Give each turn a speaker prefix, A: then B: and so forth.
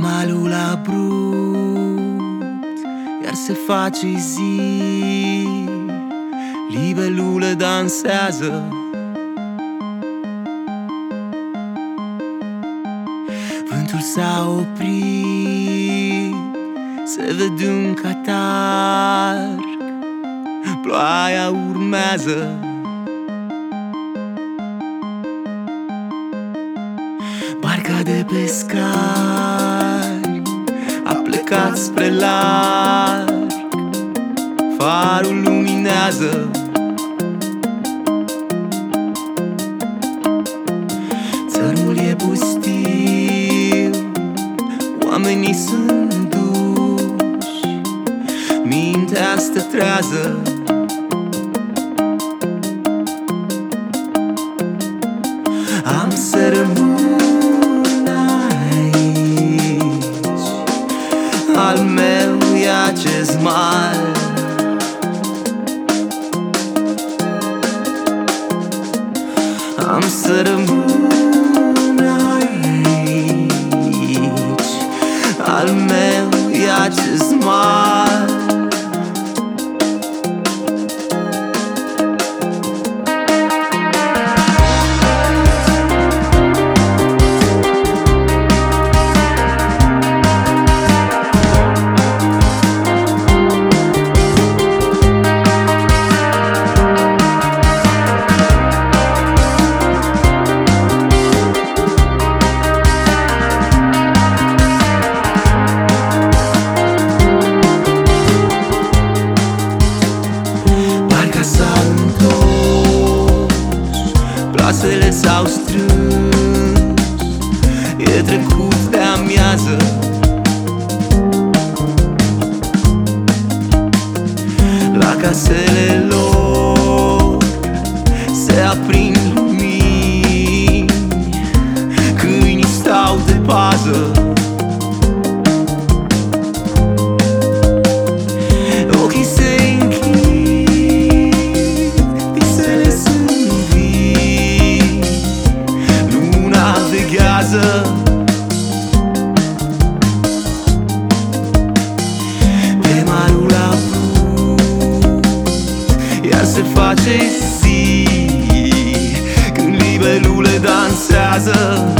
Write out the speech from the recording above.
A: malul abrupt Iar se face zi. Libelule dansează. Vântul s-a oprit Se vede un catarg Ploaia urmează. Barca de pescari A plecat spre larg. Farul luminează. Țărmul e pustiu Oamenii sunt duși Mintea stă trează Am să rămân mal. Am să s-au strâns. E trecut de amiază. La casele lor Se aprind se face zi. Când libelule dansează